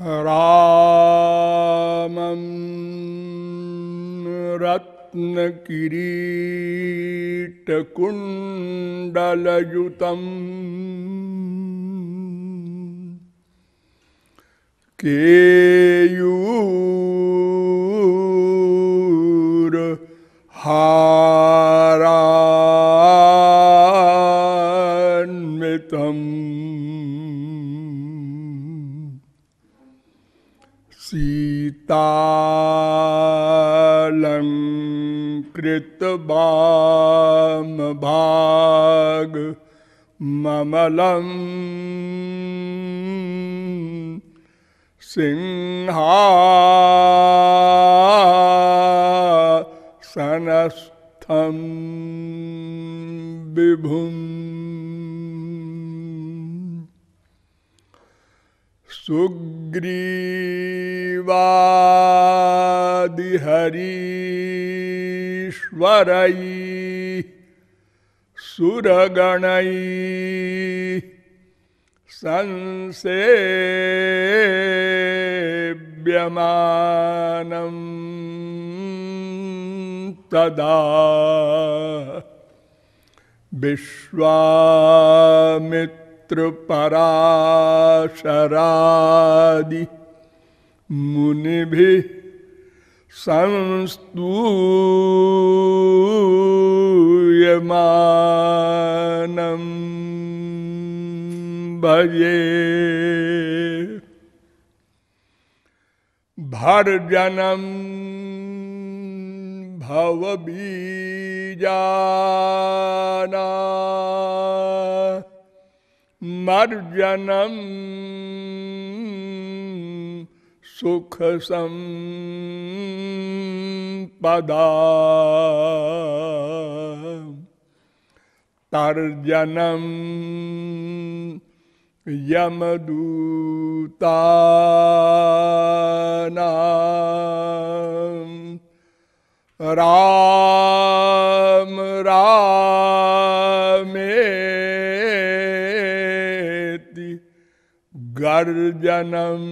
रामं रत्नकिरीटकुण्डलयुतम्। केयूर हारान्वितम् सीतालङ्कृतवामभाग ममलम् सिंहासनस्थं विभुम्। सुग्रीवादिहरीश्वरै सुरगणै संसेव्यमानं तदा विश्वामित्रपराशरादि मुनिभिः संस्तूयमानम् भजे। भर्जनम भवबीजाना मर्जनम सुख संपदा तर्जनम यमदूता राम रामेति गर्जनम्।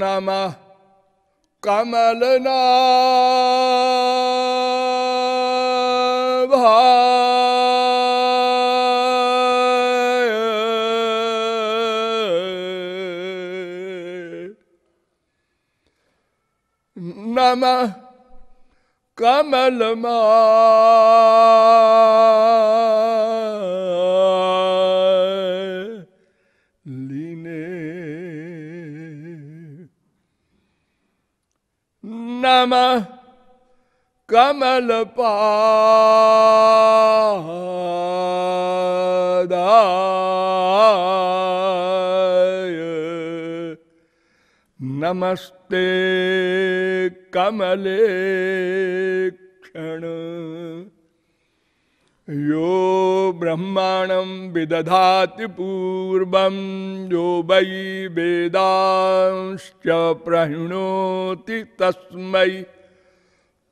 नमः कमलना नम कमलमा लीने नमः कमलपादाय नमस्ते कमले क्षण यो ब्रह्माणं विदधाति पूर्वं, यो वै वेदांश्च प्रणोति तस्मै।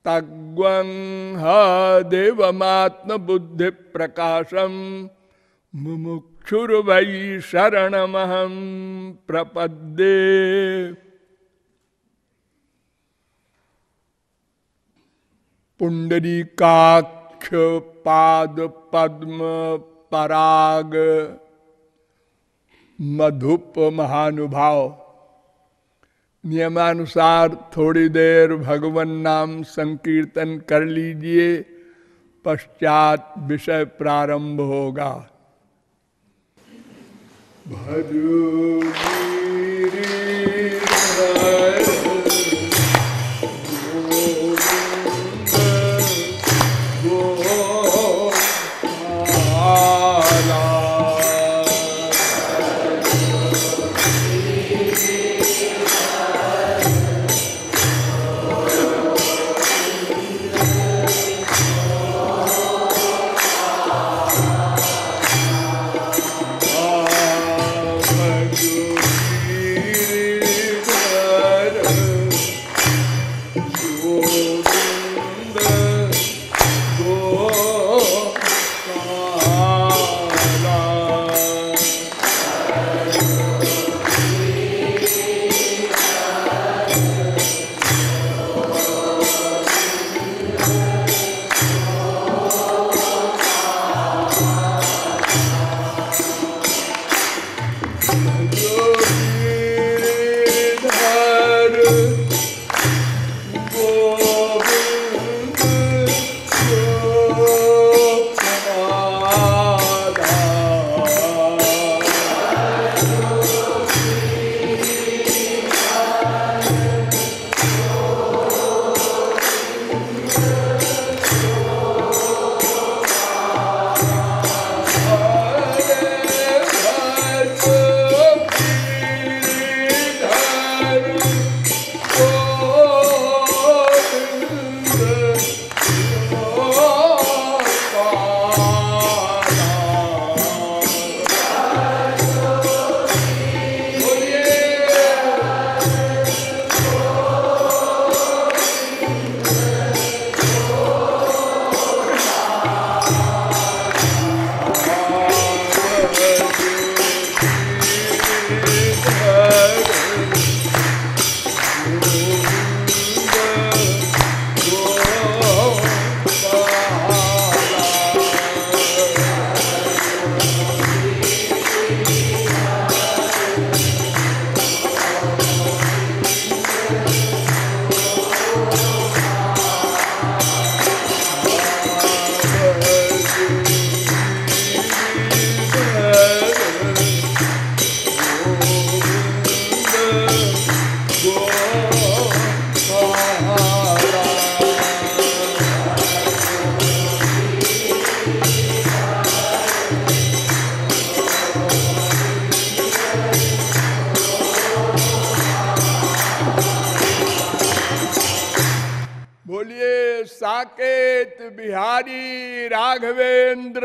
तग्वं ह देवमात्मबुद्धिप्रकाशं, मुमुक्षुर्वै शरणमहं प्रपद्ये। पुंडरीकाक्ष पाद पद्म पराग मधुप महानुभाव नियमानुसार थोड़ी देर भगवान नाम संकीर्तन कर लीजिए, पश्चात विषय प्रारंभ होगा। भजो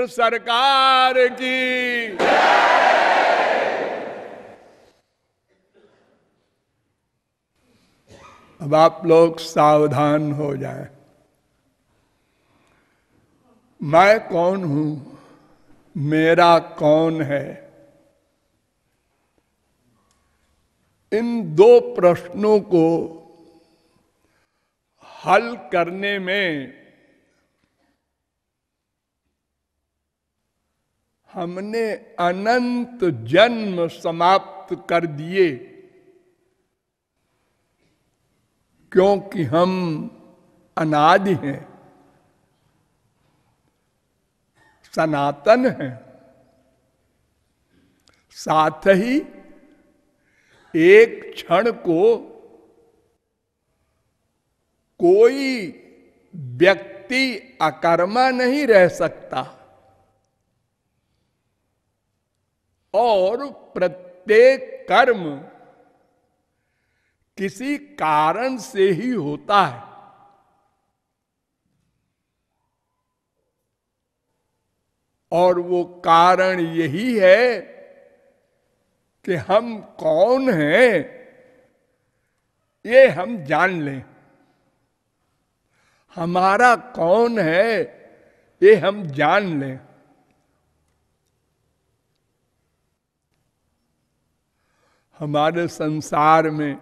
सरकार की। अब आप लोग सावधान हो जाएँ। मैं कौन हूँ? मेरा कौन है? इन दो प्रश्नों को हल करने में हमने अनंत जन्म समाप्त कर दिए। क्योंकि हम अनादि हैं, सनातन हैं, साथ ही एक क्षण को कोई व्यक्ति अकर्मा नहीं रह सकता। और प्रत्येक कर्म किसी कारण से ही होता है। और वो कारण यही है कि हम कौन हैं, ये हम जान लें। हमारा कौन है, ये हम जान लें। हमारे संसार में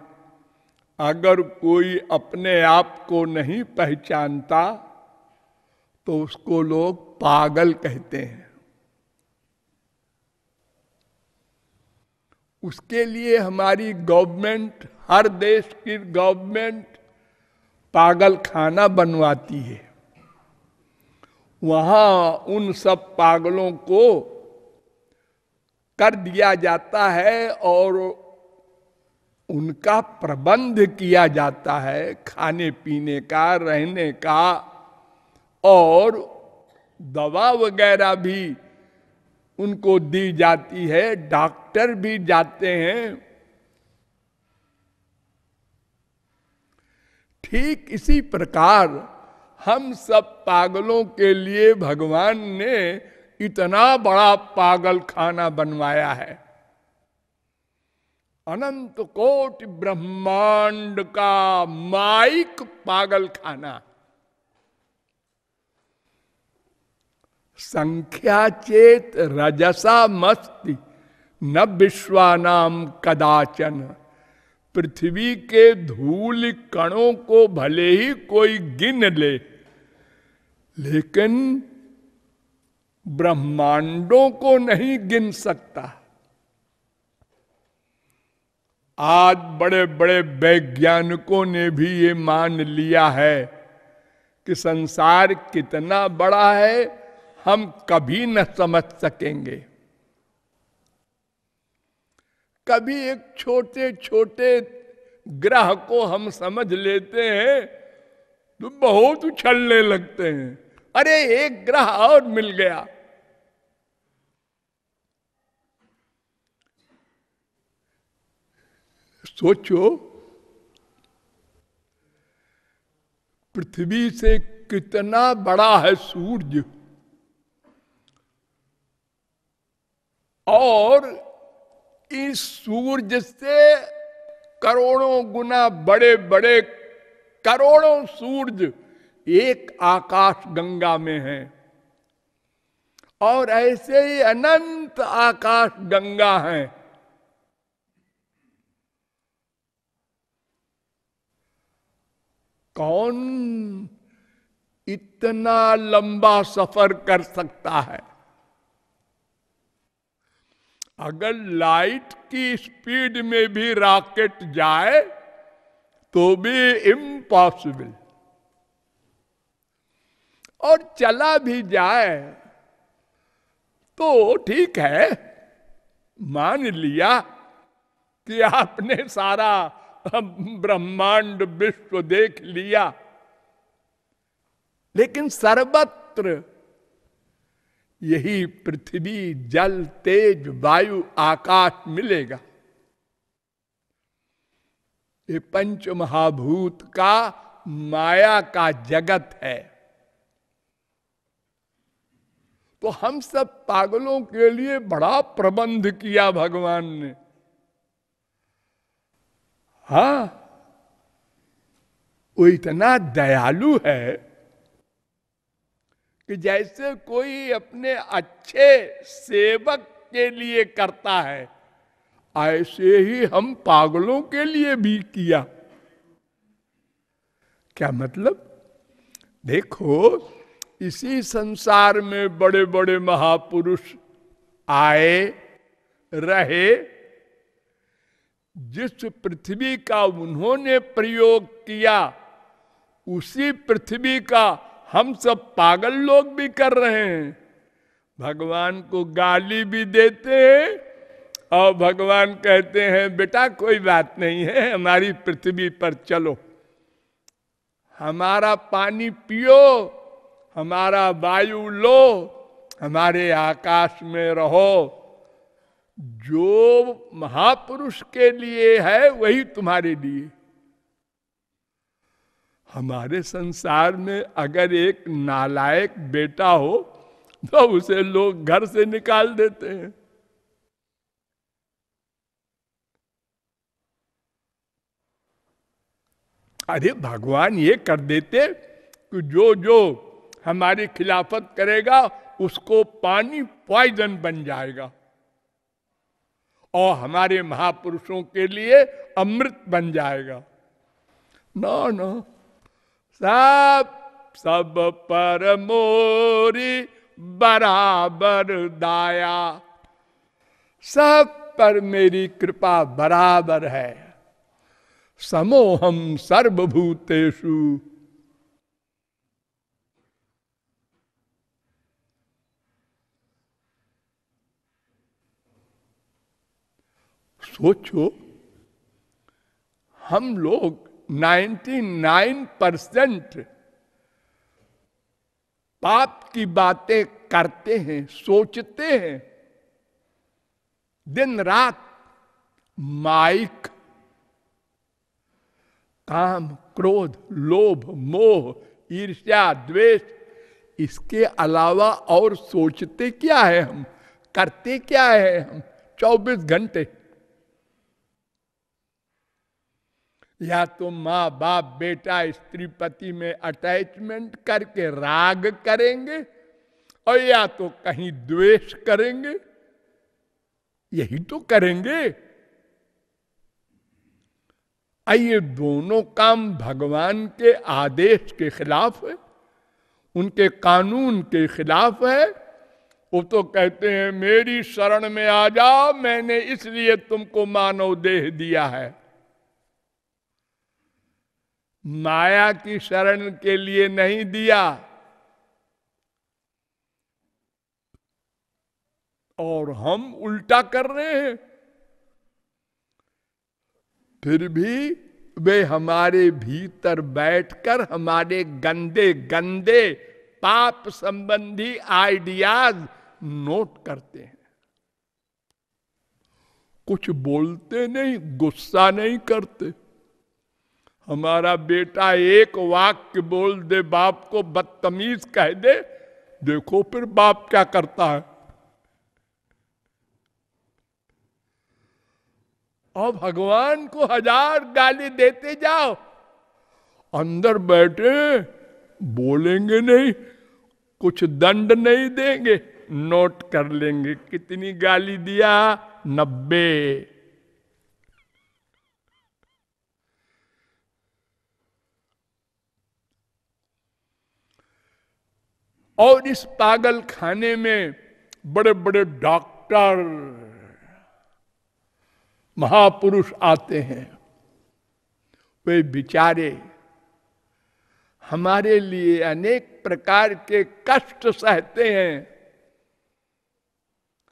अगर कोई अपने आप को नहीं पहचानता तो उसको लोग पागल कहते हैं। उसके लिए हमारी गवर्नमेंट, हर देश की गवर्नमेंट पागल खाना बनवाती है। वहाँ उन सब पागलों को कर दिया जाता है और उनका प्रबंध किया जाता है खाने पीने का, रहने का, और दवा वगैरह भी उनको दी जाती है, डॉक्टर भी जाते हैं। ठीक इसी प्रकार हम सब पागलों के लिए भगवान ने इतना बड़ा पागल खाना बनवाया है। अनंत कोट ब्रह्मांड का माइक पागल खाना संख्या चेत रजसा मस्ती, न विश्वानाम कदाचन। पृथ्वी के धूल कणों को भले ही कोई गिन ले, लेकिन ब्रह्मांडों को नहीं गिन सकता। आज बड़े बड़े वैज्ञानिकों ने भी ये मान लिया है कि संसार कितना बड़ा है, हम कभी न समझ सकेंगे। कभी एक छोटे छोटे ग्रह को हम समझ लेते हैं तो बहुत उछलने लगते हैं। अरे, एक ग्रह और मिल गया। सोचो, पृथ्वी से कितना बड़ा है सूर्य और इस सूर्य से करोड़ों गुना बड़े बड़े करोड़ों सूर्य एक आकाश गंगा में है। और ऐसे ही अनंत आकाश गंगा है। कौन इतना लंबा सफ़र कर सकता है? अगर लाइट की स्पीड में भी रॉकेट जाए तो भी इम्पॉसिबल और चला भी जाए तो ठीक है। मान लिया कि आपने सारा ब्रह्मांड विश्व देख लिया। लेकिन सर्वत्र यही पृथ्वी, जल, तेज, वायु, आकाश मिलेगा। ये पंच महाभूत का, माया का जगत है। तो हम सब पागलों के लिए बड़ा प्रबंध किया भगवान ने। हा। वो इतना दयालु है कि जैसे कोई अपने अच्छे सेवक के लिए करता है, ऐसे ही हम पागलों के लिए भी किया। क्या मतलब? देखो, इसी संसार में बड़े बड़े महापुरुष आए, रहे जिस पृथ्वी का उन्होंने प्रयोग किया, उसी पृथ्वी का हम सब पागल लोग भी कर रहे हैं। भगवान को गाली भी देते हैं और भगवान कहते हैं, बेटा, कोई बात नहीं है, हमारी पृथ्वी पर चलो। हमारा पानी पियो, हमारा वायु लो, हमारे आकाश में रहो। जो महापुरुष के लिए है, वही तुम्हारे लिए। हमारे संसार में अगर एक नालायक बेटा हो तो उसे लोग घर से निकाल देते हैं। अरे भगवान, ये कर देते कि जो जो हमारी खिलाफत करेगा, उसको पानी पॉइजन बन जाएगा। और हमारे महापुरुषों के लिए अमृत बन जाएगा। ना ना। सब सब पर मोरी बराबर दाया। सब पर मेरी कृपा बराबर है। समोहम सर्वभूतेषु। सोचो, हम लोग 99 परसेंट पाप की बातें करते हैं, सोचते हैं। दिन रात माइक, काम, क्रोध, लोभ, मोह, ईर्ष्या, द्वेष, इसके अलावा और सोचते क्या है हम? करते क्या है हम? 24 घंटे या तो माँ बाप बेटा, स्त्री, पति में अटैचमेंट करके राग करेंगे और या तो कहीं द्वेष करेंगे। यही तो करेंगे। आइए दोनों काम भगवान के आदेश के खिलाफ है, उनके कानून के खिलाफ है। वो तो कहते हैं, मेरी शरण में आ जाओ, मैंने इसलिए तुमको मानव देह दिया है। माया की शरण के लिए नहीं दिया। और हम उल्टा कर रहे हैं। फिर भी वे हमारे भीतर बैठकर हमारे गंदे गंदे पाप संबंधी आइडियाज़ नोट करते हैं। कुछ बोलते नहीं, गुस्सा नहीं करते। हमारा बेटा एक वाक्य बोल दे, बाप को बदतमीज कह दे, देखो फिर बाप क्या करता है। और भगवान को हज़ार गाली देते जाओ। अंदर बैठे, बोलेंगे नहीं, कुछ दंड नहीं देंगे, नोट कर लेंगे, कितनी गाली दिया? नब्बे। और इस पागल खाने में बड़े बड़े डॉक्टर, महापुरुष आते हैं। वे बिचारे हमारे लिए अनेक प्रकार के कष्ट सहते हैं।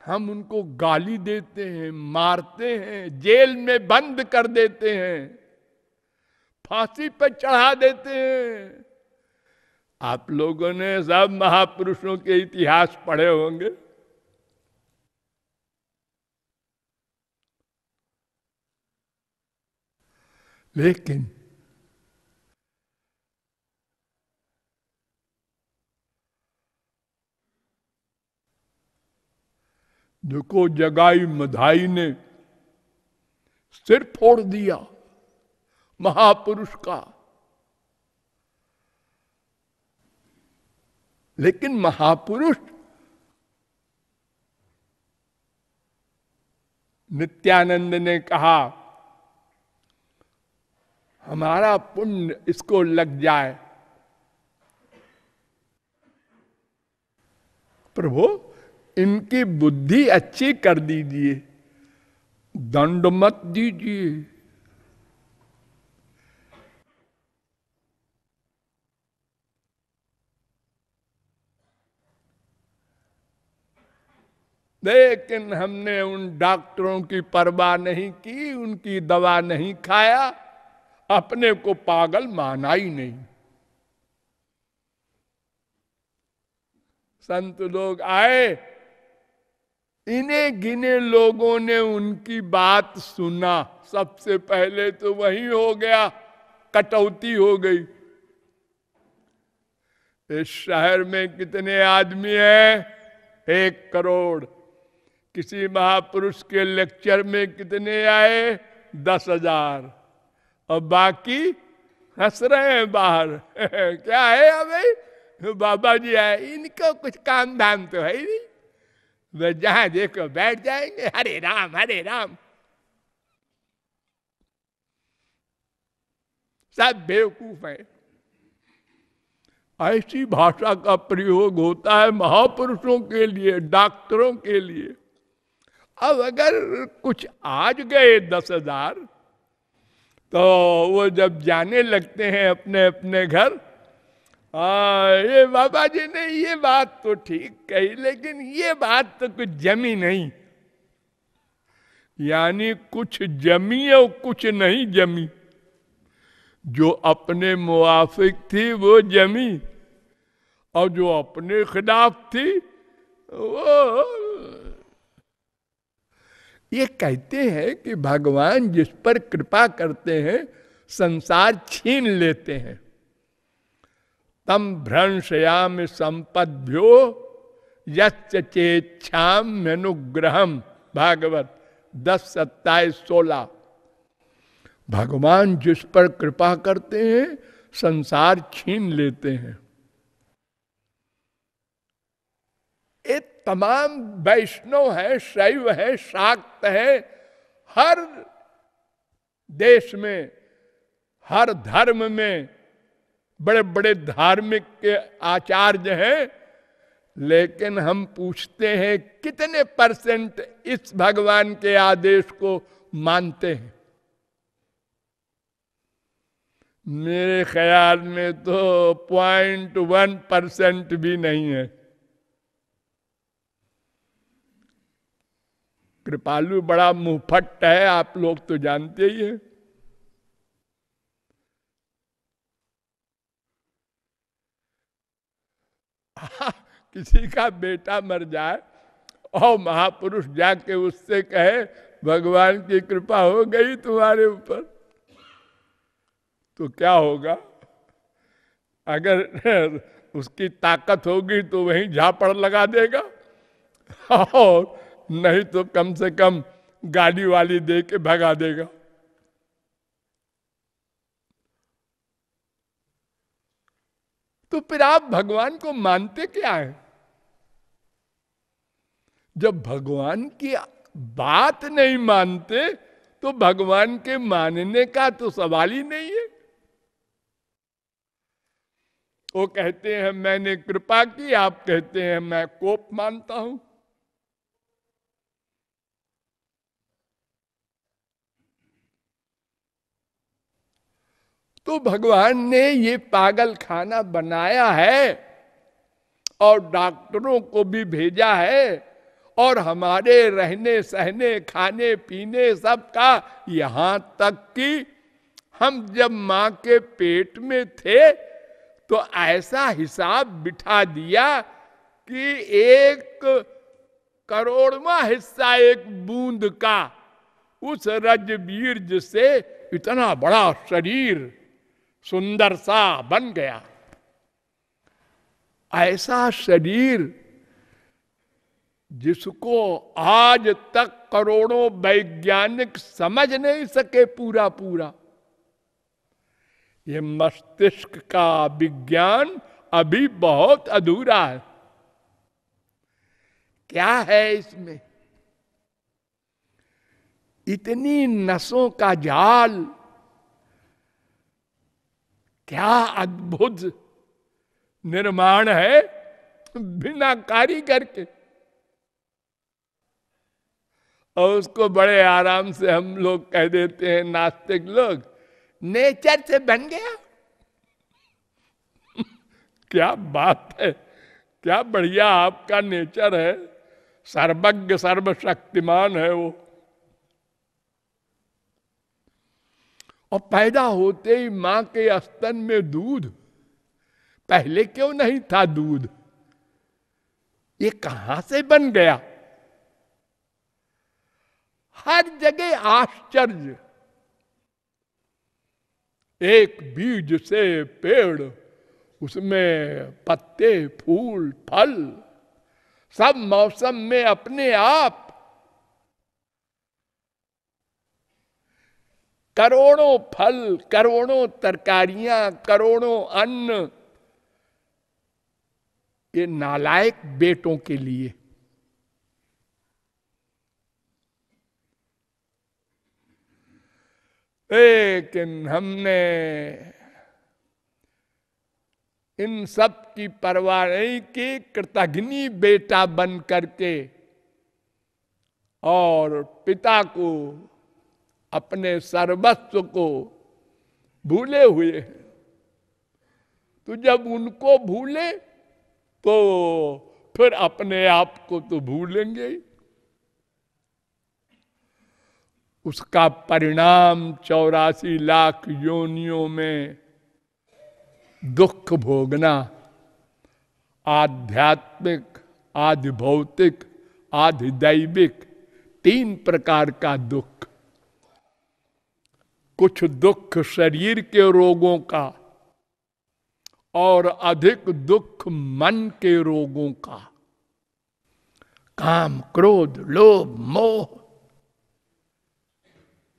हम उनको गाली देते हैं, मारते हैं, जेल में बंद कर देते हैं, फांसी पर चढ़ा देते हैं। आप लोगों ने सब महापुरुषों के इतिहास पढ़े होंगे। लेकिन देखो जगाई मधाई ने सिर फोड़ दिया महापुरुष का। लेकिन महापुरुष नित्यानंद ने कहा, हमारा पुण्य इसको लग जाए। प्रभु, इनकी बुद्धि अच्छी कर दीजिए। दंड मत दीजिए। लेकिन हमने उन डॉक्टरों की परवाह नहीं की, उनकी दवा नहीं खाया, अपने को पागल माना ही नहीं। संत लोग आए, इन्हें गिने लोगों ने उनकी बात सुना। सबसे पहले तो वही हो गया, कटौती हो गई। इस शहर में कितने आदमी हैं? एक करोड़। किसी महापुरुष के लेक्चर में कितने आए? दस हज़ार। और बाकी हंस रहे हैं बाहर। क्या है अभी बाबा जी आए, इनको कुछ काम धाम तो है ही नहीं। जहाँ देखो, बैठ जाएँगे। हरे राम हरे राम। सब बेवकूफ़ है। ऐसी भाषा का प्रयोग होता है महापुरुषों के लिए, डॉक्टरों के लिए। अब अगर कुछ आज गए दस हज़ार तो वो जब जाने लगते हैं अपने अपने घर आ, ये बाबा जी ने ये बात तो ठीक कही लेकिन ये बात तो कुछ जमी नहीं। यानी कुछ जमी और कुछ नहीं जमी। जो अपने मुआफिक थी वो जमी और जो अपने खिलाफ थी वो ये कहते हैं कि भगवान जिस पर कृपा करते हैं, संसार छीन लेते हैं। तम भ्रंशयाम संपद्यो येच्छाम अनुग्रहम भागवत दस, सत्ताईस, सोलह। भगवान जिस पर कृपा करते हैं, संसार छीन लेते हैं। तमाम वैष्णव है, शैव है, शाक्त है, हर देश में, हर धर्म में बड़े बड़े धार्मिक के आचार्य हैं, लेकिन हम पूछते हैं कितने परसेंट इस भगवान के आदेश को मानते हैं? मेरे ख्याल में तो पॉइंट वन परसेंट भी नहीं है। कृपालु, बड़ा मुंहफट है, आप लोग तो जानते ही हैं। किसी का बेटा मर जाए, और महापुरुष जाके उससे कहे, भगवान की कृपा हो गई तुम्हारे ऊपर। तो क्या होगा? अगर उसकी ताकत होगी तो वहीं झापड़ लगा देगा। और नहीं तो कम से कम गाड़ी वाली दे के भगा देगा। तो फिर आप भगवान को मानते क्या है? जब भगवान की बात नहीं मानते तो भगवान के मानने का तो सवाल ही नहीं है। वो कहते हैं, मैंने कृपा की, आप कहते हैं, मैं कोप मानता हूँ। तो भगवान ने ये पागल खाना बनाया है और डॉक्टरों को भी भेजा है और हमारे रहने सहने, खाने, पीने सब का यहाँ तक कि हम जब माँ के पेट में थे तो ऐसा हिसाब बिठा दिया कि एक करोड़वा हिस्सा एक बूंद का उस रज रजबीर से इतना बड़ा शरीर सुंदर सा बन गया। ऐसा शरीर जिसको आज तक करोड़ों वैज्ञानिक समझ नहीं सके पूरा पूरा ये मस्तिष्क का विज्ञान अभी बहुत अधूरा है। क्या है इसमें? इतनी नसों का जाल क्या अद्भुत निर्माण है बिना कारीगर के और उसको बड़े आराम से हम लोग कह देते हैं, नास्तिक लोग, नेचर से बन गया। क्या बात है, क्या बढ़िया आपका नेचर है, सर्वज्ञ, सर्वशक्तिमान है वो। और पैदा होते ही माँ के स्तन में दूध। पहले क्यों नहीं था दूध? ये कहाँ से बन गया? हर जगह आश्चर्य। एक बीज से पेड़, उसमें पत्ते, फूल, फल, सब मौसम में अपने आप करोड़ों फल, करोड़ों तरकारियाँ, करोड़ों अन्न। ये नालायक बेटों के लिए। लेकिन हमने इन सब की परवाह नहीं की, कृतघ्नि बेटा बन करके। और पिता को अपने सर्वस्व को भूले हुए हैं। तो जब उनको भूले तो फिर अपने आप को तो भूलेंगे उसका परिणाम चौरासी लाख योनियों में दुख भोगना, आध्यात्मिक आधि भौतिक आधि दैविक तीन प्रकार का दुख। कुछ दुख शरीर के रोगों का और अधिक दुख मन के रोगों का। काम, क्रोध, लोभ, मोह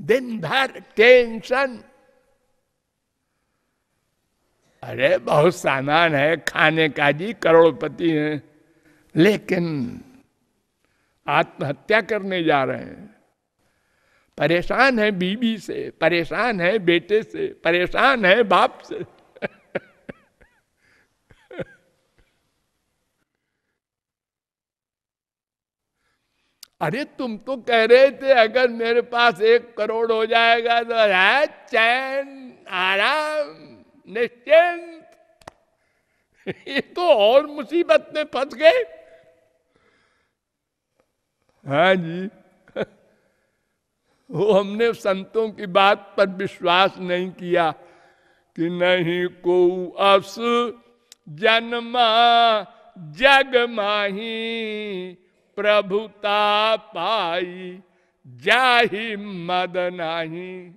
दिन भर टेंशन। अरे, बहुत सामान है, खाने का जी, करोड़पति है, लेकिन आत्महत्या करने जा रहे हैं। परेशान है बीबी से, परेशान है बेटे से, परेशान है बाप से। अरे तुम तो कह रहे थे अगर मेरे पास एक करोड़ हो जाएगा तो है चैन, आराम, निश्चिंत। ये तो और मुसीबत में फंस गए। हाँ जी। वो हमने संतों की बात पर विश्वास नहीं किया कि नहीं को अस जन्मा जग माही प्रभुता पाई जाही मद नाही।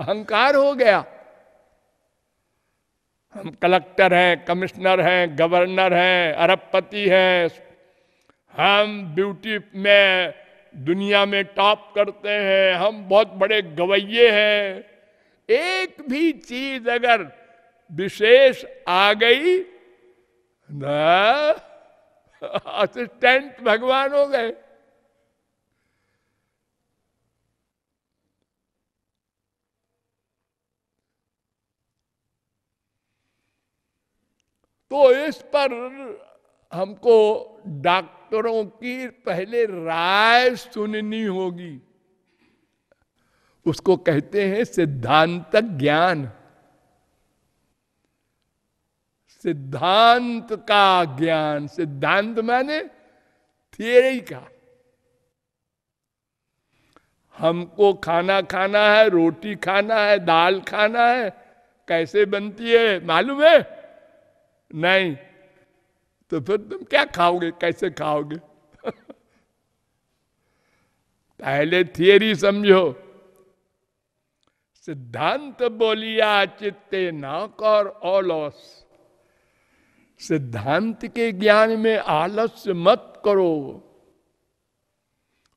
अहंकार हो गया। हम कलेक्टर हैं, कमिश्नर हैं, गवर्नर हैं, अरबपति हैं हम ब्यूटी में दुनिया में टॉप करते हैं, हम बहुत बड़े गवैये हैं। एक भी चीज़ अगर विशेष आ गई, ना? असिस्टेंट भगवान हो गए। तो इस पर हमको डॉक्टरों की पहले राय सुननी होगी। उसको कहते हैं सिद्धांत ज्ञान। सिद्धांत का ज्ञान, सिद्धांत माने थियरी का। हमको खाना खाना है, रोटी खाना है, दाल खाना है, कैसे बनती है, मालूम है? नहीं। तो फिर तुम क्या खाओगे? कैसे खाओगे? पहले थियरी समझो। सिद्धांत बोलिया, चित्ते न कर ओलॉस सिद्धांत के ज्ञान में आलस्य मत करो।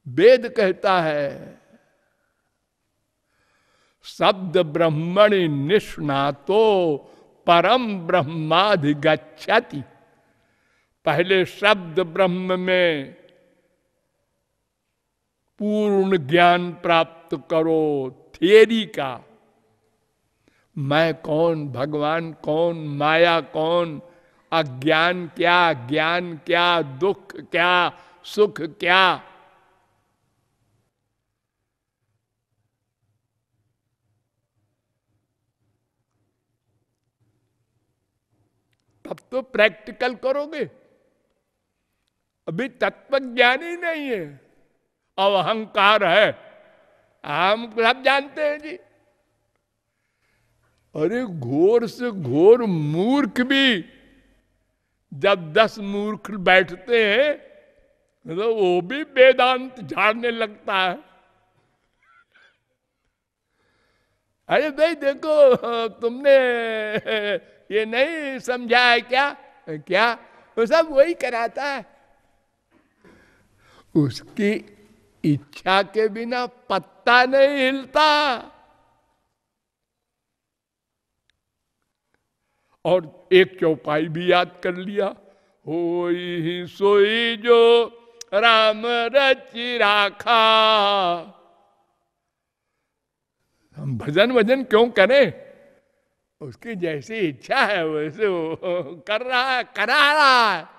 वेद कहता है, शब्द ब्रह्मणि निष्णातो परम ब्रह्माधि ब्रह्माधिगछति पहले शब्द ब्रह्म में पूर्ण ज्ञान प्राप्त करो थियरी का। मैं कौन, भगवान कौन, माया कौन, अज्ञान क्या, ज्ञान क्या, दुख क्या, सुख क्या? तब तो प्रैक्टिकल करोगे। अभी तत्व ज्ञान ही नहीं है। अहंकार है। हम सब जानते हैं जी। अरे घोर से घोर मूर्ख भी जब दस मूर्ख बैठते हैं तो वो भी वेदांत झाड़ने लगता है। अरे भाई देखो, तुमने ये नहीं समझा है क्या? क्या? वो सब वही कराता है। उसकी इच्छा के बिना पत्ता नहीं हिलता। और एक चौपाई भी याद कर लिया हो सोई जो राम रचि राखा। हम भजन भजन क्यों करें? उसकी जैसी इच्छा है, वैसे वो कर रहा है करा रहा है।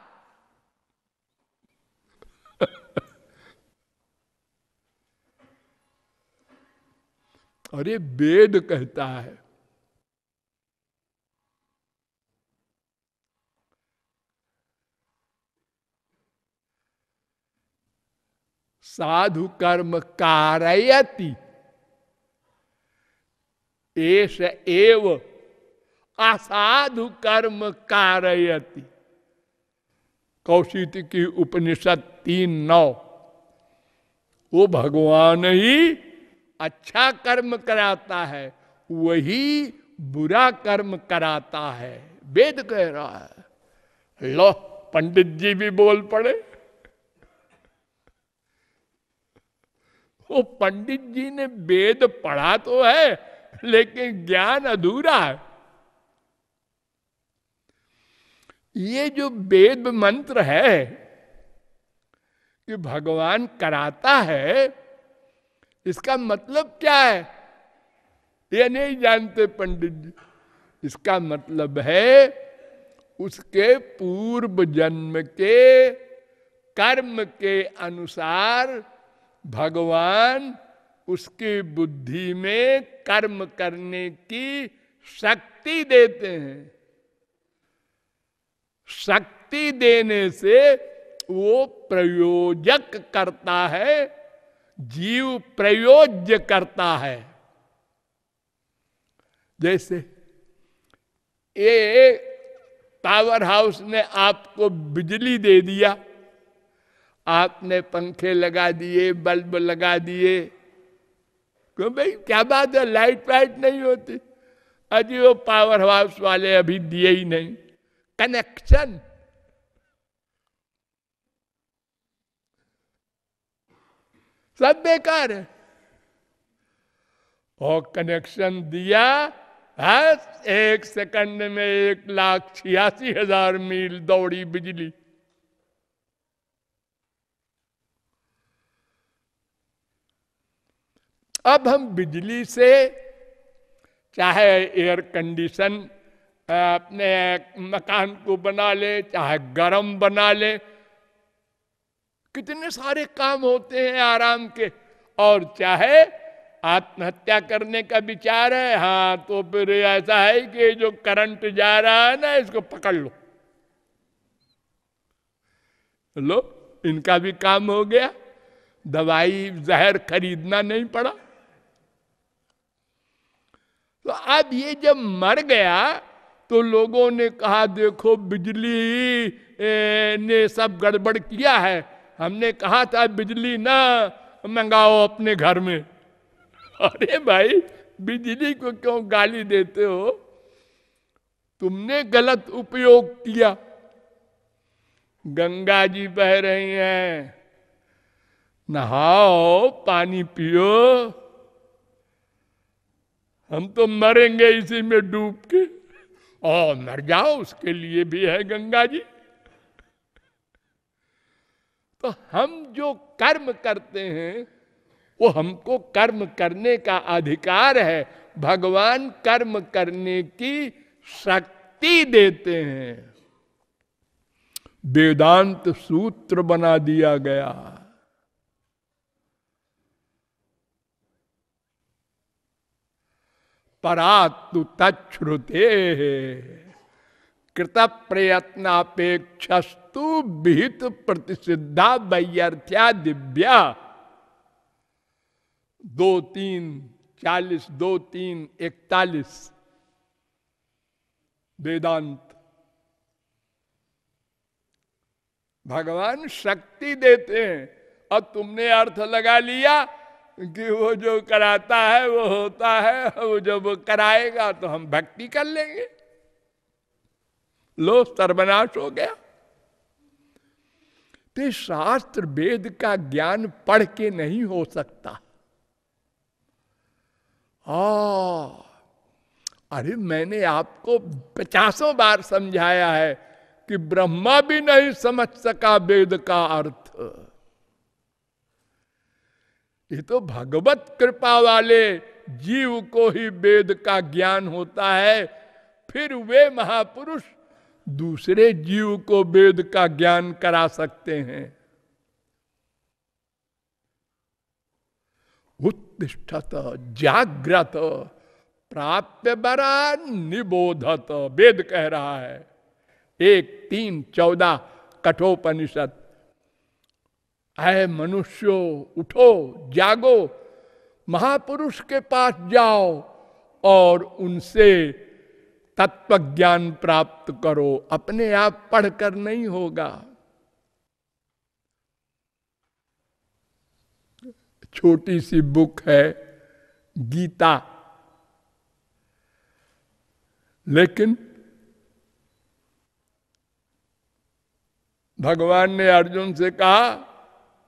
अरे वेद कहता है। साधु कर्म कारयति। एस एव असाधु कर्म कारयति। कौशित की उपनिषद तीन नौ। वो भगवान ही अच्छा कर्म कराता है, वही बुरा कर्म कराता है। वेद कह रहा है, लो, पंडित जी भी बोल पड़े। वो पंडित जी ने वेद पढ़ा तो है, लेकिन ज्ञान अधूरा है। ये जो वेद मंत्र है कि भगवान कराता है इसका मतलब क्या है? ये नहीं जानते पंडित जी। इसका मतलब है, उसके पूर्व जन्म के कर्म के अनुसार भगवान उसकी बुद्धि में कर्म करने की शक्ति देते हैं। शक्ति देने से वो प्रयोजक करता है जीव प्रयोज्य करता है। जैसे ये पावर हाउस ने आपको बिजली दे दिया, आपने पंखे लगा दिए, बल्ब लगा दिए। क्यों भाई, क्या बात है? लाइट वाइट नहीं होती। अजी वो पावर हाउस वाले अभी दिए ही नहीं। कनेक्शन। सब बेकार है और कनेक्शन दिया है एक सेकंड में एक लाख छियासी हज़ार मील दौड़ी बिजली। अब हम बिजली से चाहे एयर कंडीशन अपने मकान को बना ले, चाहे गरम बना ले कितने सारे काम होते हैं आराम के, और चाहे आत्महत्या करने का विचार है हाँ तो फिर ऐसा है कि जो करंट जा रहा है ना, इसको पकड़ लो। लो, इनका भी काम हो गया, दवाई जहर खरीदना नहीं पड़ा। तो अब ये जब मर गया तो लोगों ने कहा, देखो, बिजली ने सब गड़बड़ किया है। हमने कहा था, बिजली ना मंगाओ अपने घर में। अरे भाई, बिजली को क्यों गाली देते हो? तुमने गलत उपयोग किया। गंगा जी बह रही हैं। नहाओ, पानी पियो। हम तो मरेंगे इसी में डूब के। और मर जाओ, उसके लिए भी है गंगा जी। तो हम जो कर्म करते हैं, वो हमको कर्म करने का अधिकार है। भगवान कर्म करने की शक्ति देते हैं। वेदांत सूत्र बना दिया गया। परातु तछ्रुते कृत प्रयत्नापेक्षस्तु विहित प्रतिसिद्धा वैयर्थ्या दिव्या। दो तीन चालीस, दो तीन इकतालीस वेदांत। भगवान शक्ति देते हैं। और तुमने अर्थ लगा लिया कि वो जो कराता है, वो होता है, वो जब कराएगा तो हम भक्ति कर लेंगे। लो सर्वनाश हो गया। तो शास्त्र वेद का ज्ञान पढ़ के नहीं हो सकता। आ, अरे मैंने आपको पचासों बार समझाया है कि ब्रह्मा भी नहीं समझ सका वेद का अर्थ। ये तो भगवत कृपा वाले जीव को ही वेद का ज्ञान होता है फिर वे महापुरुष दूसरे जीव को वेद का ज्ञान करा सकते हैं। उत्तिष्ठत जागृत प्राप्त बरा निबोधत, वेद कह रहा है। एक, तीन, चौदह, कठोपनिषद। आए मनुष्यो, उठो, जागो, महापुरुष के पास जाओ और उनसे तत्व ज्ञान प्राप्त करो। अपने आप पढ़कर नहीं होगा। छोटी सी बुक है, गीता। लेकिन भगवान ने अर्जुन से कहा,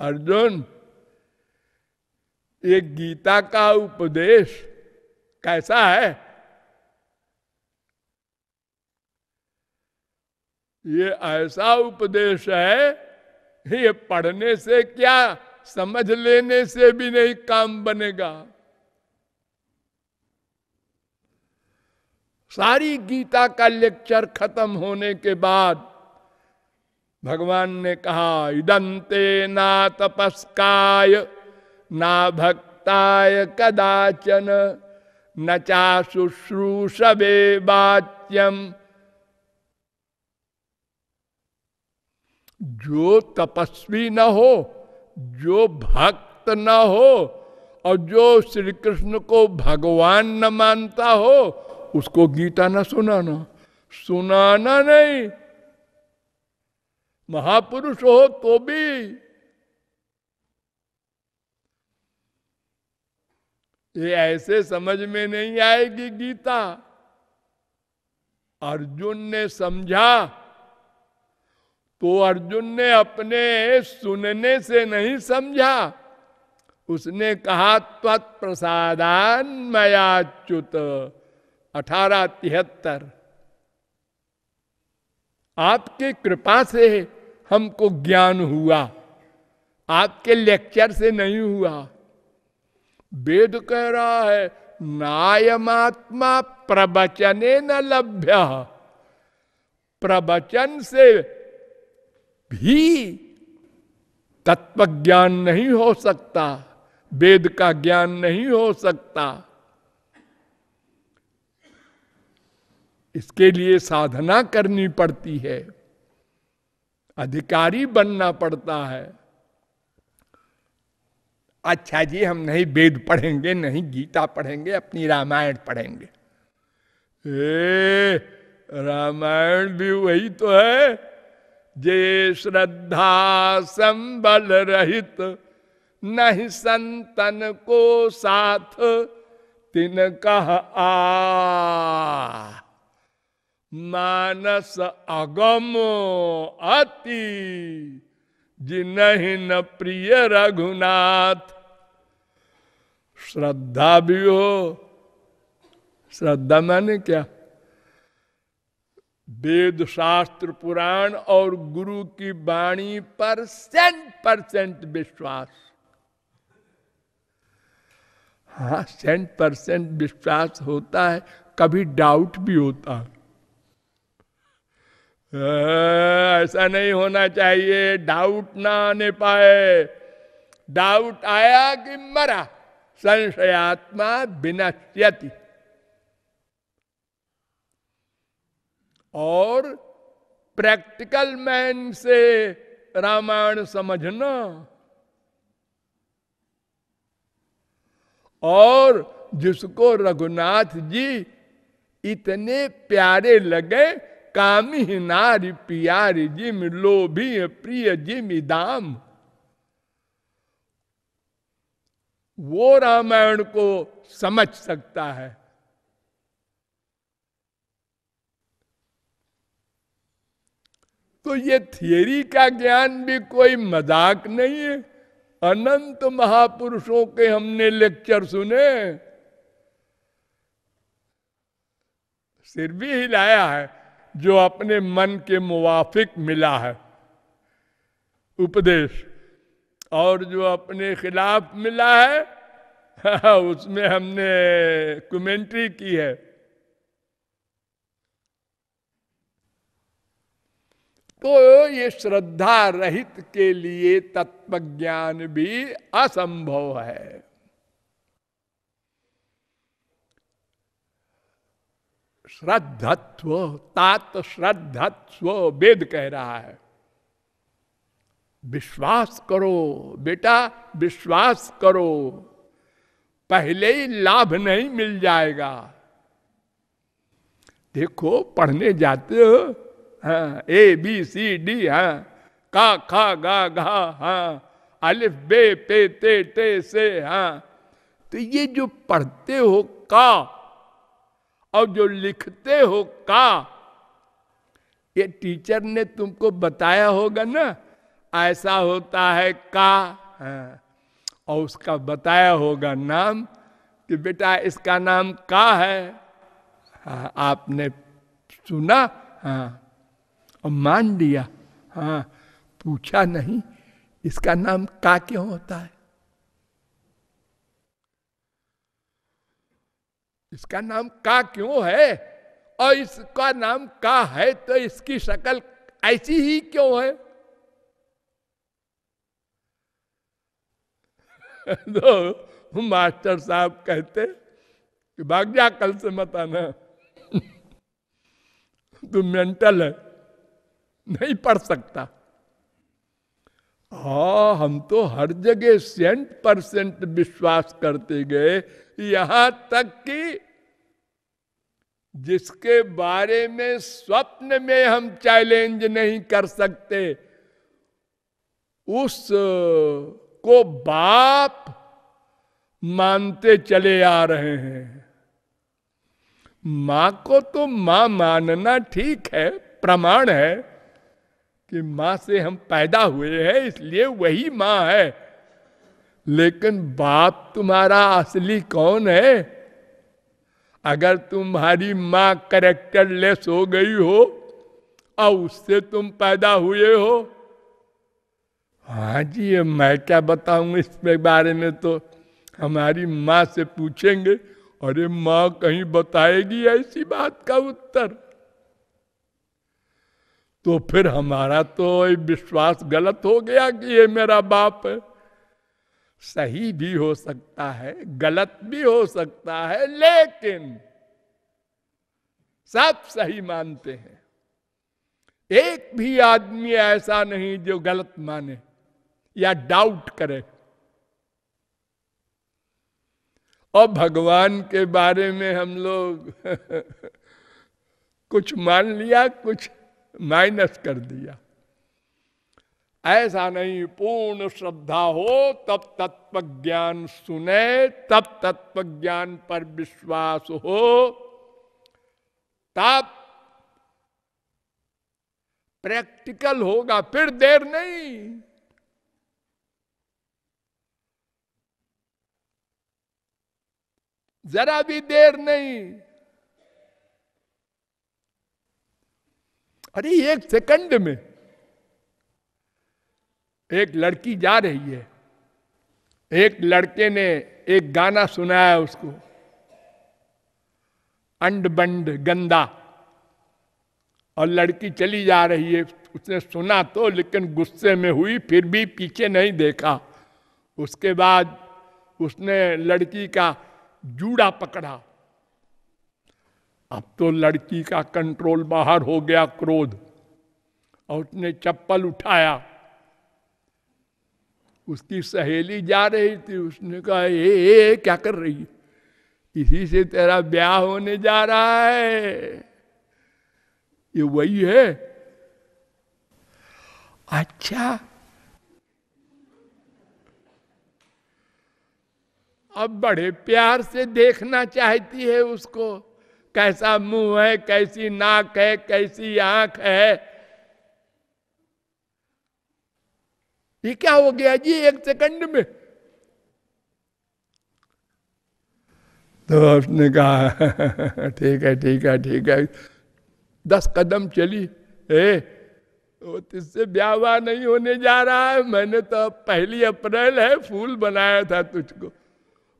अर्जुन ये गीता का उपदेश कैसा है? ये ऐसा उपदेश है, ये पढ़ने से क्या, समझ लेने से भी नहीं काम बनेगा। सारी गीता का लेक्चर खत्म होने के बाद भगवान ने कहा इदंते ना तपस्काय, ना भक्ताय कदाचन, न चा शुश्रूषवे वाच्यम। जो तपस्वी न हो, जो भक्त न हो, और जो श्री कृष्ण को भगवान न मानता हो, उसको गीता न सुनाना। सुनाना नहीं। महापुरुष हो तो भी। ये ऐसे समझ में नहीं आएगी गीता। अर्जुन ने समझा तो अर्जुन ने अपने सुनने से नहीं समझा। उसने कहा तत्प्रसादान मयाच्युत। अठारह तिहत्तर। आपके कृपा से हमको ज्ञान हुआ। आपके लेक्चर से नहीं हुआ। वेद कह रहा है, नायमात्मा प्रवचने न लभ्य। प्रवचन से भी तत्व ज्ञान नहीं हो सकता, वेद का ज्ञान नहीं हो सकता। इसके लिए साधना करनी पड़ती है, अधिकारी बनना पड़ता है। अच्छा जी, हम नहीं वेद पढ़ेंगे, नहीं गीता पढ़ेंगे, अपनी रामायण पढ़ेंगे। ए, रामायण भी वही तो है। जे श्रद्धा संबल रहित नहीं संतन को साथ तिन कह आ। मानस अगम अति, जिन्ह न प्रिय रघुनाथ। श्रद्धा भी हो, श्रद्धा माने क्या? वेद शास्त्र पुराण और गुरु की वाणी पर सेंट परसेंट विश्वास। हाँ सेंट परसेंट विश्वास होता है, कभी डाउट भी होता है। ऐसा नहीं होना चाहिए डाउट ना आने पाए। डाउट आया कि मरा, संशयात्मा विनश्यति। और प्रैक्टिकल मैन से रामायण समझना। और जिसको रघुनाथ जी इतने प्यारे लगे, कामी नारी पियारी जिम लोभी प्रिय जिम दाम। वो रामायण को समझ सकता है। तो ये थियरी का ज्ञान भी कोई मज़ाक नहीं है। अनंत महापुरुषों के हमने लेक्चर सुने। सिर भी हिलाया है, जो अपने मन के मुवाफिक मिला है। उपदेश, और जो अपने खिलाफ मिला है, उसमें हमने कमेंट्री की है। तो ये श्रद्धा रहित के लिए तत्व ज्ञान भी असंभव है। श्रद्धत्व, तात श्रद्धत्व वेद कह रहा है। विश्वास करो बेटा, विश्वास करो। पहले ही लाभ नहीं मिल जाएगा। देखो, पढ़ने जाते हो ए बी सी डी हाँ का खा गा घा हाँ अलिफ बे पे ते टे से हाँ। तो ये जो पढ़ते हो का और जो लिखते हो का ये टीचर ने तुमको बताया होगा ना ऐसा होता है का हाँ। और उसका बताया होगा नाम कि बेटा इसका नाम का है। हाँ, आपने सुना? हाँ। और मान लिया हाँ पूछा नहीं, इसका नाम का क्यों होता है। इसका नाम का क्यों है? और इसका नाम का है तो इसकी शक्ल ऐसी ही क्यों है? तो मास्टर साहब कहते कि भाग जा, कल से मत आना। तू मेंटल है। नहीं पढ़ सकता। हा हम तो हर जगह सेंट परसेंट विश्वास करते गए, यहाँ तक कि जिसके बारे में स्वप्न में हम चैलेंज नहीं कर सकते, उस, को बाप मानते चले आ रहे हैं। माँ को तो माँ मानना ठीक है, प्रमाण है कि माँ से हम पैदा हुए हैं, इसलिए वही माँ है। लेकिन बाप तुम्हारा असली कौन है? अगर तुम्हारी माँ करेक्टर लेस हो गई हो, और उससे तुम पैदा हुए हो। हाँ जी ये मैं क्या बताऊँ इसमें बारे में तो हमारी माँ से पूछेंगे, अरे माँ कहीं बताएगी ऐसी बात का उत्तर? तो फिर हमारा तो विश्वास गलत हो गया कि ये मेरा बाप है। सही भी हो सकता है, गलत भी हो सकता है, लेकिन सब सही मानते हैं। एक भी आदमी ऐसा नहीं जो गलत माने या डाउट करे। और भगवान के बारे में हम लोग कुछ मान लिया, कुछ माइनस कर दिया। ऐसा नहीं, पूर्ण श्रद्धा हो, तब तत्व ज्ञान सुने, तब तत्व ज्ञान पर विश्वास हो, तब प्रैक्टिकल होगा, फिर देर नहीं। जरा भी देर नहीं। अरे एक सेकंड में एक लड़की जा रही है। एक लड़के ने एक गाना सुनाया उसको। अंड बंड गंदा। और लड़की चली जा रही है। उसने सुना तो लेकिन गुस्से में हुई, फिर भी पीछे नहीं देखा। उसके बाद उसने लड़की का जूड़ा पकड़ा। अब तो लड़की का कंट्रोल बाहर हो गया क्रोध। और उसने चप्पल उठाया। उसकी सहेली जा रही थी उसने कहा ए, ए, ए क्या कर रही है? इसी से तेरा ब्याह होने जा रहा है। ये वही है। अच्छा। अब बड़े प्यार से देखना चाहती है उसको। कैसा मुँह है, कैसी नाक है, कैसी आँख है। ये क्या हो गया जी एक सेकंड में? तो उसने कहा, ठीक है ठीक है ठीक है। दस कदम चली। ए, वो तुझसे ब्याह नहीं होने जा रहा है। मैंने तो पहली अप्रैल है, फूल बनाया था तुझको।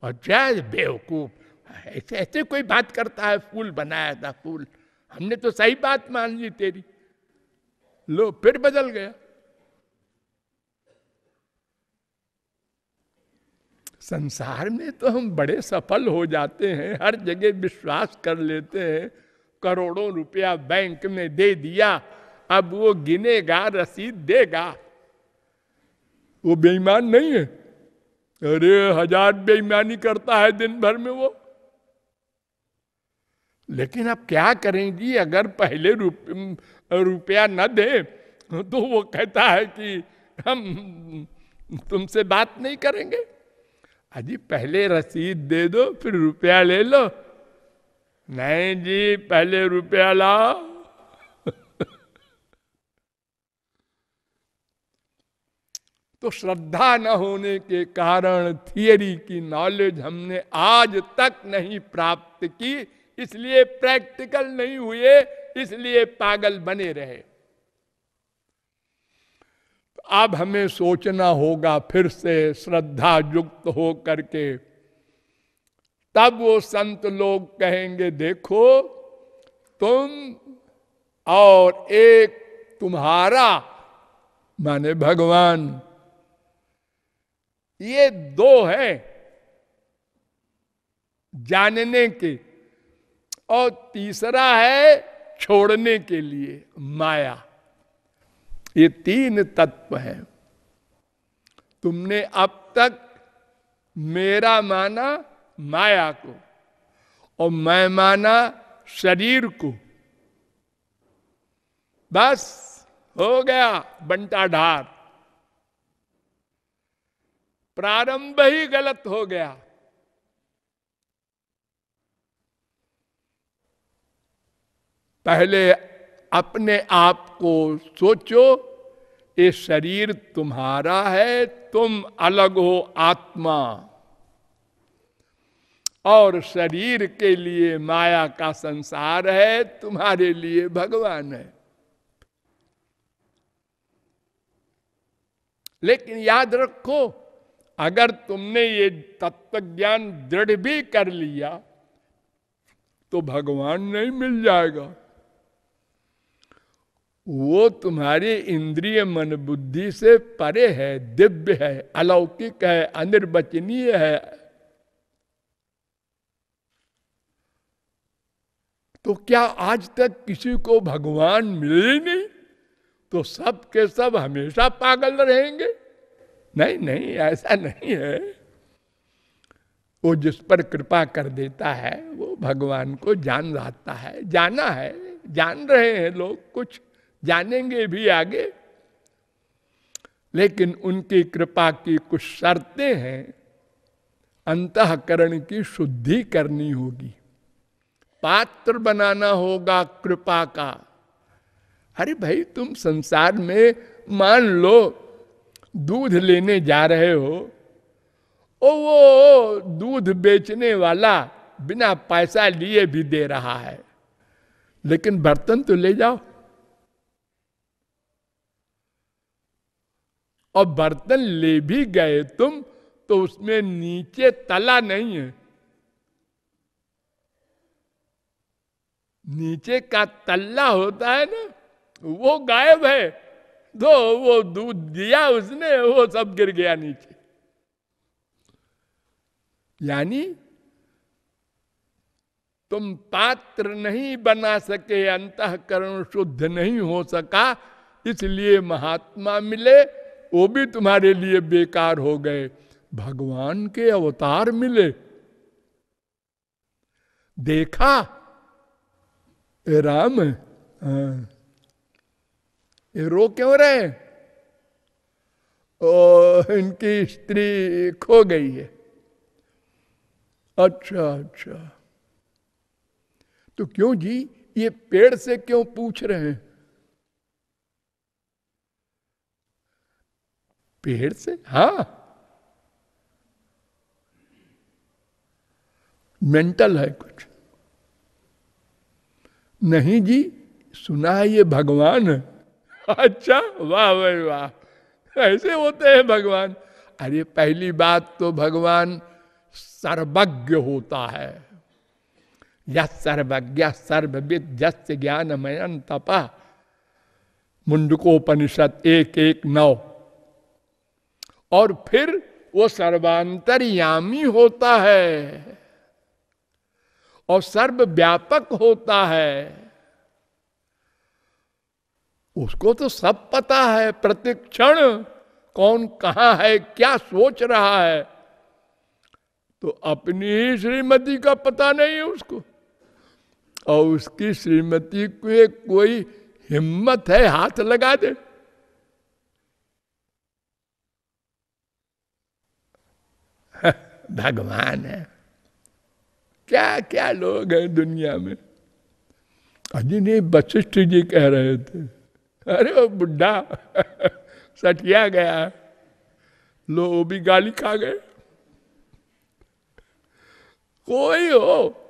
अच्छा बेवकूफ़। ऐसे ऐसे कोई बात करता है, फूल बनाया था, फूल। हमने तो सही बात मान ली तेरी। लो, फिर बदल गया। संसार में तो हम बड़े सफल हो जाते हैं, हर जगह विश्वास कर लेते हैं। करोड़ों रुपया बैंक में दे दिया, अब वो गिनेगा, रसीद देगा। वो बेईमान नहीं है। अरे, हज़ार बेईमानी करता है दिन भर में वो। लेकिन अब क्या करेंगी अगर पहले रुप, रुपया न दे तो वो कहता है कि हम तुमसे बात नहीं करेंगे। अजी पहले रसीद दे दो फिर रुपया ले लो। नहीं जी पहले रुपया लाओ। तो श्रद्धा न होने के कारण थियरी की नॉलेज हमने आज तक नहीं प्राप्त की। इसलिए प्रैक्टिकल नहीं हुए, इसलिए पागल बने रहे। अब हमें सोचना होगा, फिर से श्रद्धा युक्त हो करके तब वो संत लोग कहेंगे, देखो, तुम और एक तुम्हारा, माने भगवान, ये दो है, जानने के और तीसरा है छोड़ने के लिए माया। ये तीन तत्व है। तुमने अब तक मेरा माना माया को और मैं माना शरीर को। बस हो गया बंटाढार प्रारंभ ही गलत हो गया। पहले अपने आप को सोचो, ये शरीर तुम्हारा है, तुम अलग हो आत्मा। और शरीर के लिए माया का संसार है, तुम्हारे लिए भगवान है। लेकिन याद रखो, अगर तुमने ये तत्व ज्ञान दृढ़ भी कर लिया तो भगवान नहीं मिल जाएगा। वो तुम्हारी इंद्रिय मन बुद्धि से परे है, दिव्य है, अलौकिक है, अनिर्वचनीय है। तो क्या आज तक किसी को भगवान मिले ही नहीं? तो सब के सब हमेशा पागल रहेंगे। नहीं नहीं, ऐसा नहीं है। वो जिस पर कृपा कर देता है, वो भगवान को जान जाता है, जाना है, जान रहे हैं लोग कुछ। जानेंगे भी आगे। लेकिन उनकी कृपा की कुछ शर्तें हैं। अंतकरण की शुद्धि करनी होगी। पात्र बनाना होगा कृपा का। अरे भाई, तुम संसार में मान लो, दूध लेने जा रहे हो ओ वो दूध बेचने वाला बिना पैसा लिए भी दे रहा है। लेकिन बर्तन तो ले जाओ। और बर्तन ले भी गए तुम तो उसमें नीचे तला नहीं है। नीचे का तल्ला होता है ना, वो गायब है। तो वो दूध दिया उसने, वो सब गिर गया नीचे। यानी तुम पात्र नहीं बना सके, अंतकरण शुद्ध नहीं हो सका, इसलिए महात्मा मिले वो भी तुम्हारे लिए बेकार हो गए। भगवान के अवतार मिले। देखा? ए राम हाँ। ये रो क्यों रहे ओ इनकी स्त्री खो गई है। अच्छा अच्छा। तो क्यों जी, ये पेड़ से क्यों पूछ रहे हैं? पेड़ से? हाँ। मेंटल है कुछ। नहीं जी, सुना है ये भगवान? अच्छा वाह भाई वाह। ऐसे होते हैं भगवान। अरे, पहली बात तो भगवान सर्वज्ञ होता है। यह सर्वज्ञ, सर्वविद ज्ञान तपा। मुंडकोपनिषद एक एक नौ। और फिर वो सर्वांतरयामी होता है और सर्वव्यापक होता है। उसको तो सब पता है प्रतिक्षण कौन कहा है, क्या सोच रहा है। तो अपनी ही श्रीमती का पता नहीं है उसको। और उसकी श्रीमती को कोई हिम्मत है, हाथ लगा दे। भगवान है। क्या क्या लोग हैं दुनिया में? अजी नहीं, वशिष्ठ जी कह रहे थे। अरे वो बुढ़ा, सटिया गया। लो, वो भी गाली खा गए। कोई हो,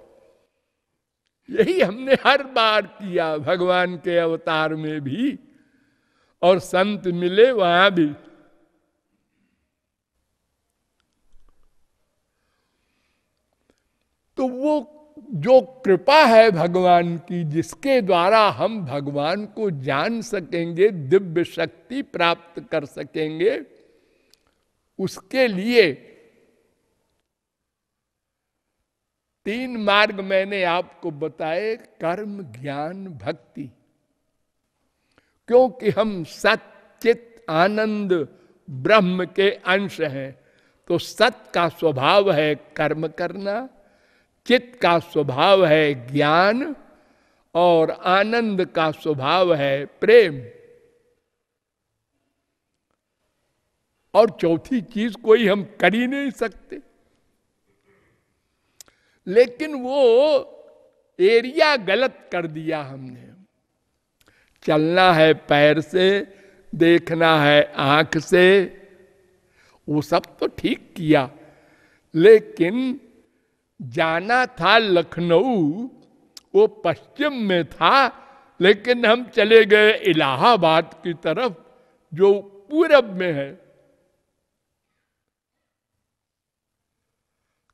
यही हमने हर बार किया, भगवान के अवतार में भी, और संत मिले वहाँ भी। तो वो जो कृपा है भगवान की, जिसके द्वारा हम भगवान को जान सकेंगे, दिव्य शक्ति प्राप्त कर सकेंगे, उसके लिए तीन मार्ग मैंने आपको बताए, कर्म, ज्ञान, भक्ति। क्योंकि हम सचित आनंद, ब्रह्म के अंश हैं तो सत का स्वभाव है कर्म करना चित्त का स्वभाव है ज्ञान और आनंद का स्वभाव है प्रेम। और चौथी चीज़ कोई हम कर ही नहीं सकते। लेकिन वो एरिया गलत कर दिया हमने। चलना है पैर से, देखना है आँख से, वो सब तो ठीक किया। लेकिन जाना था लखनऊ, वो पश्चिम में था, लेकिन हम चले गए इलाहाबाद की तरफ़, जो पूरब में है।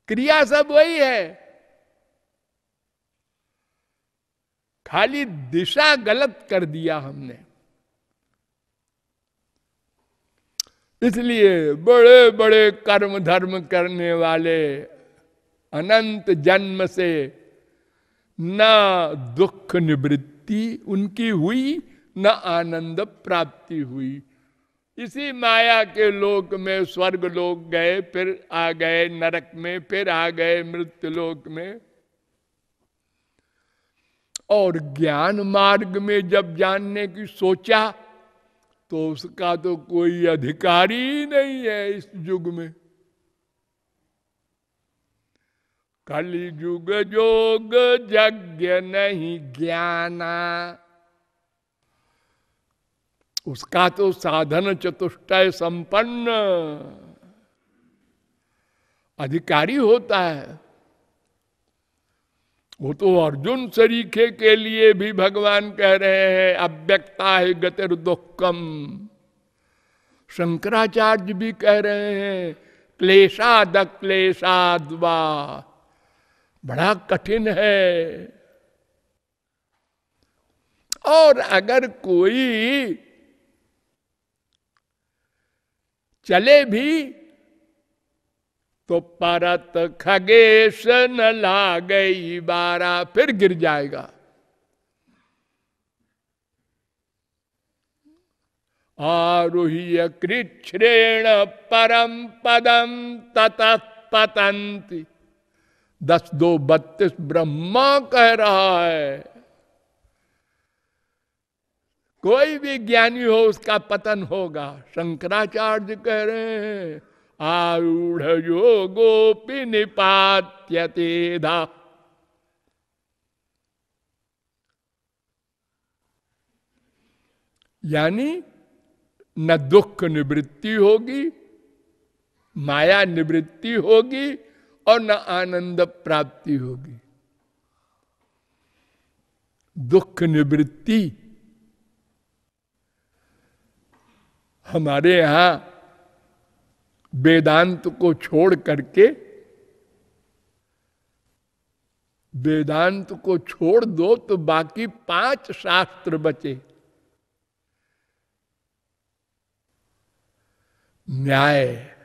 क्रिया सब वही है। खाली दिशा गलत कर दिया हमने। इसलिए बड़े बड़े कर्म धर्म करने वाले अनंत जन्म से न दुख निवृत्ति उनकी हुई, न आनंद प्राप्ति हुई। इसी माया के लोक में स्वर्ग लोग गए, फिर आ गए नरक में, फिर आ गए मृत्यु लोक में। और ज्ञान मार्ग में जब जानने की सोचा तो उसका तो कोई अधिकारी नहीं है इस युग में। कलि युग जोग यज्ञ नहीं ज्ञाना। उसका तो साधन चतुष्टय संपन्न। अधिकारी होता है। वो तो अर्जुन सरीखे के लिए भी भगवान कह रहे हैं, अव्यक्ता है गतिर दुखम शंकराचार्य भी कह रहे हैं क्लेशाद क्लेशाद बड़ा कठिन है। और अगर कोई चले भी तो परत खगेश न ला गई बारा, फिर गिर जाएगा। आरोह्य कृच्छ्रेण परम पदम ततः पतंती दस दो बत्तीस ब्रह्मा कह रहा है। कोई भी ज्ञानी हो, उसका पतन होगा। शंकराचार्य कह रहे हैं, आरूढ़ योगोपि निपात्यतेधा यानी न दुख निवृत्ति होगी, माया निवृत्ति होगी और न आनंद प्राप्ति होगी। दुख निवृत्ति हमारे यहाँ वेदांत को छोड़ करके, वेदांत को छोड़ दो तो बाकी पाँच शास्त्र बचे। न्याय,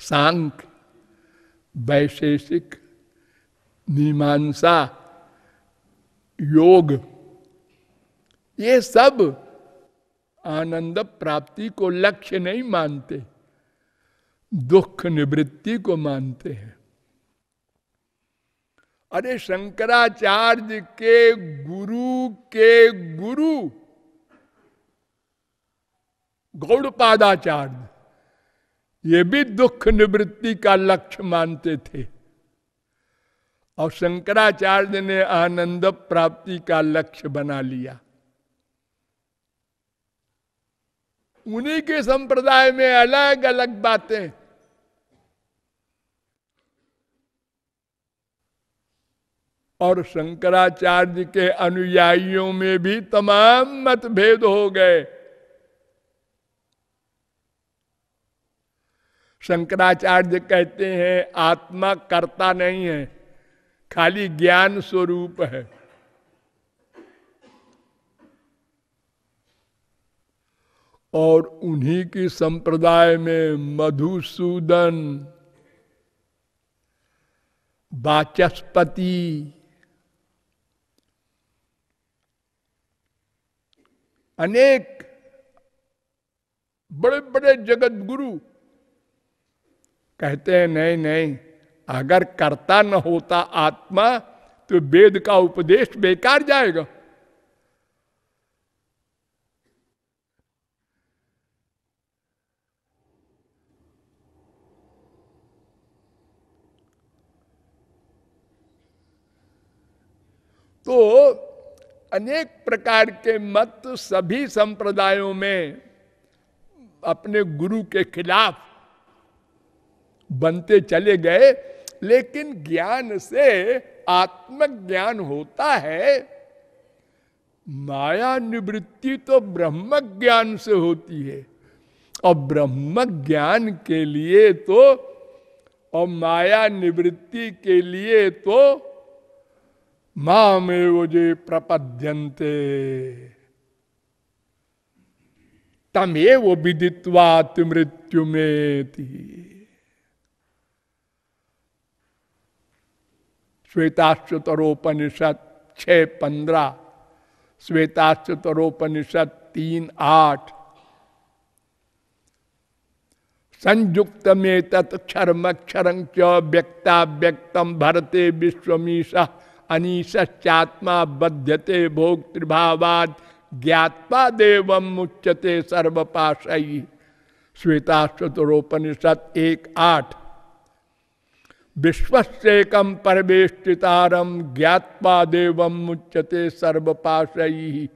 सांख्य वैशेषिक मीमांसा, योग, ये सब आनंद प्राप्ति को लक्ष्य नहीं मानते, दुख निवृत्ति को मानते हैं। अरे शंकराचार्य के गुरु के गुरु, गौड़पादाचार्य। ये भी दुख निवृत्ति का लक्ष्य मानते थे। और शंकराचार्य ने आनंद प्राप्ति का लक्ष्य बना लिया। उन्हीं के संप्रदाय में अलग अलग बातें। और शंकराचार्य के अनुयायियों में भी तमाम मतभेद हो गए। शंकराचार्य कहते हैं, आत्मा करता नहीं है, खाली ज्ञान स्वरूप है। और उन्हीं की संप्रदाय में मधुसूदन, वाचस्पति, अनेक बड़े बड़े जगत गुरु कहते हैं, नहीं नहीं, अगर कर्ता न होता आत्मा तो वेद का उपदेश बेकार जाएगा। तो अनेक प्रकार के मत सभी संप्रदायों में अपने गुरु के खिलाफ बनते चले गए, लेकिन ज्ञान से आत्मज्ञान होता है। माया निवृत्ति तो ब्रह्म ज्ञान से होती है। और ब्रह्म ज्ञान के लिए तो और माया निवृत्ति के लिए तो मामेव जे प्रपद्यंते तमेव विदित्वात मृत्यु में श्वेताश्वतरोपनिषद छ पंद्रह श्वेताश्वतरोपनिषद तीन आठ। संयुक्त में तत्क्षरमक्षर व्यक्ता व्यक्तम भरते विश्वमीशा अनीशात्मा बध्यते भोग त्रिभावाद ज्ञात्वा देव मुच्यते सर्वपाशयी श्वेताश्वतरोपनिषद एक आठ। विश्वसेकम परवेष्टितारम ज्ञात्वा देव मुच्यते सर्वपाशयी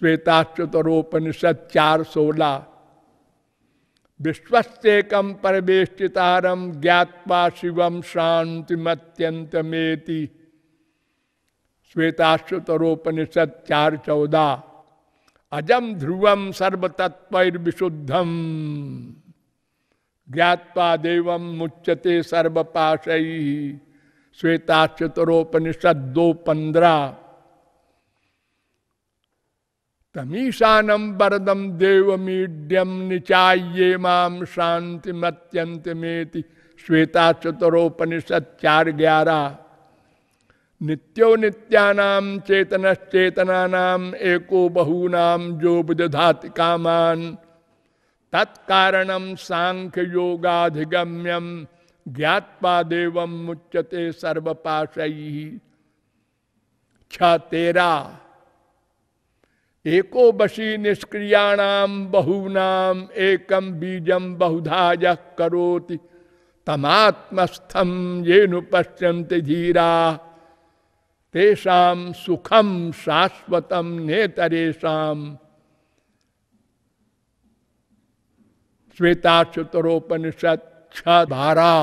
श्वेताश्चतरोपनिषद चार सोलह विश्वस्तेकम परवेष्टितारम ज्ञावा शिवम शांतिमत्यंतमेति श्वेताश्वतरोपनिषद चार चौदह अजम ध्रुवम सर्वतत्विशुद्धम ज्ञावा देव मुच्यते सर्वपाशई श्वेताश्वतरोपनिषद दो पंद्रह तमीशानम वरदम देव मीड्यम निचाये माम शांति मत्यंत में श्वेता चतुरोपनिषद चार ग्यारह नित्यो नित्यानाम चेतनश्चेतनानाम एको बहूनाम जो बुधाति कामान तत्कारणम सांख्य योगाधिगम्यम ज्ञावा देव मुच्यते सर्वपाशई छ तेरा। एको बशी निष्क्रियाणाम बहूनाम एकम बीजम बहुधा यह करोति। तमात्मस्थम ये नु पश्यंत धीरा। तेषाम सुखम शाश्वतम नेतरेशम श्वेताशुतरोपनिषद छ धारा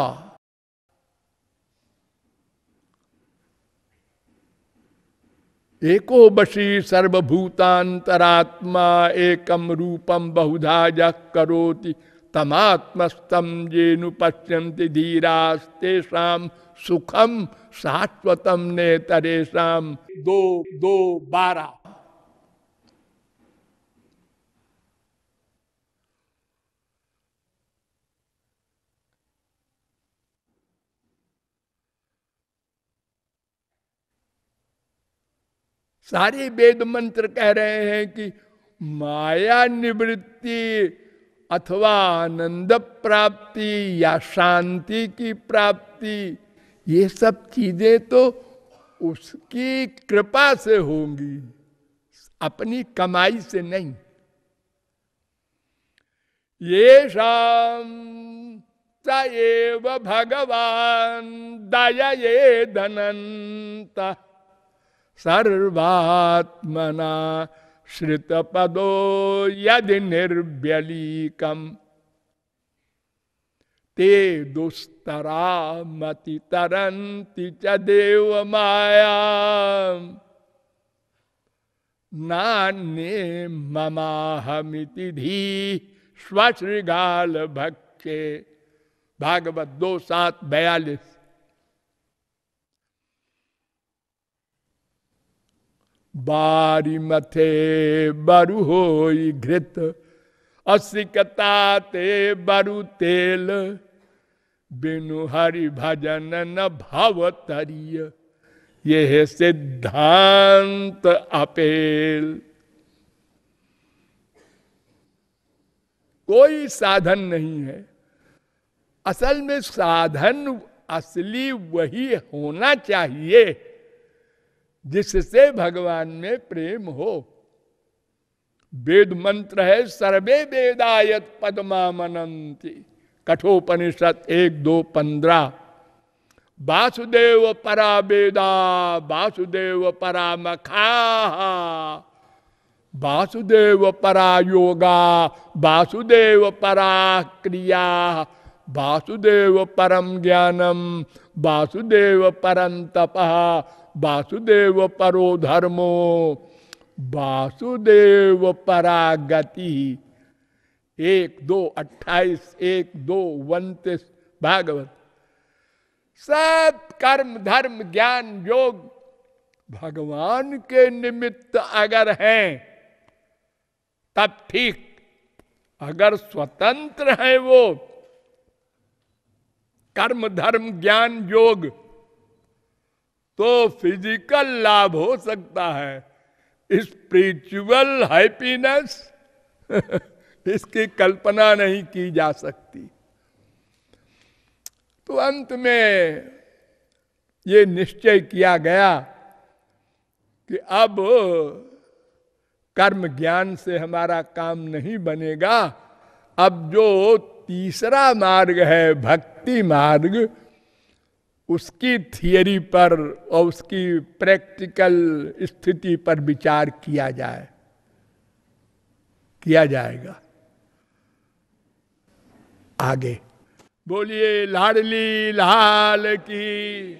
एको बशी सर्वभूतांतरात्मा एकम रूपम बहुधा करोति तमात्मस्तम ये पश्यंति धीरास्तेषाम सुखम शाश्वतम ने तरेशम दो दो बारह सारे वेद मंत्र कह रहे हैं कि माया निवृत्ति अथवा आनंद प्राप्ति या शांति की प्राप्ति, ये सब चीज़ें तो उसकी कृपा से होंगी, अपनी कमाई से नहीं। ये शाम एव भगवान दया ये धनंत सर्वात्मना श्रित पदो यदि निर्व्यलीकम ते दुस्तरा मति तरंति च देव माया नान्य ममाहमिति धी स्वश्रृगाल भक्षे भागवत दो सात बयालीस। बारी मथे बरु हो घृत असिकता ते बरु तेल। बिनु हरि भजन न भव तरिय ये है सिद्धांत अपेल। कोई साधन नहीं है। असल में साधन असली वही होना चाहिए। जिससे भगवान में प्रेम हो। वेद मंत्र है, सर्वे वेदायत पदमा मनंती कठोपनिषद एक, दो, पंद्रह। वासुदेव परा वेदा, वासुदेव परा मखा। वासुदेव परा योगा, वासुदेव परा क्रिया। वासुदेव परम ज्ञानम, वासुदेव परम तपा। वासुदेव परो धर्मो वासुदेव परागति एक, दो, अट्ठाईस, एक, दो, उन्तीस, भागवत। सब कर्म धर्म, ज्ञान, योग भगवान के निमित्त अगर हैं, तब ठीक। अगर स्वतंत्र है वो, कर्म, धर्म, ज्ञान, योग तो फ़िज़िकल लाभ हो सकता है। स्पिरिचुअल हैप्पीनेस इसकी कल्पना नहीं की जा सकती। तो अंत में ये निश्चय किया गया कि अब कर्म ज्ञान से हमारा काम नहीं बनेगा। अब जो तीसरा मार्ग है, भक्ति मार्ग उसकी थियोरी पर और उसकी प्रैक्टिकल स्थिति पर विचार किया जाए। किया जाएगा। आगे। बोलिए, लाडली लाल की।